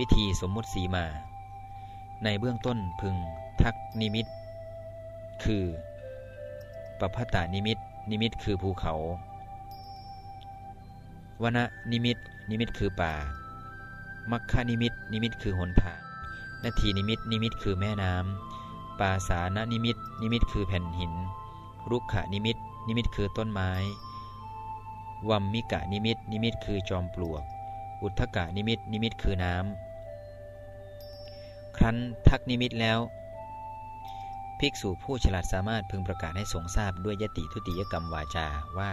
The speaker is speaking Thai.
วิธีสมมุติสีมา ในเบื้องต้นพึงทักนิมิต คือปัพพตนิมิต นิมิตคือภูเขาวนนิมิต นิมิตคือป่า มัคคนิมิต นิมิตคือหนทาง นทีนิมิต นิมิตคือแม่น้ำปาสาณนิมิต นิมิตคือแผ่นหิน รุกขนิมิต นิมิตคือต้นไม้ วัมมิกะนิมิต นิมิตคือจอมปลวก อุทธกะนิมิต นิมิตคือน้ำค รั้นทักนิมิตแล้ว ภิกษุผู้ฉลาดสามารถพึงประกาศให้สงทราบด้วยยติทุติยกรรมวาจาว่า